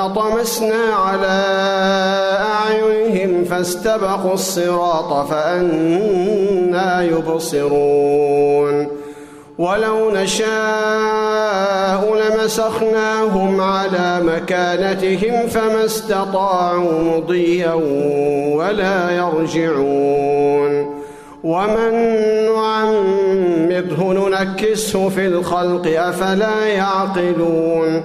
لطمسنا على أعينهم فاستبقوا الصراط فانى يبصرون. ولو نشاء لمسخناهم على مكانتهم فما استطاعوا مضيا ولا يرجعون. ومن نعمره ننكسه في الخلق أفلا يعقلون.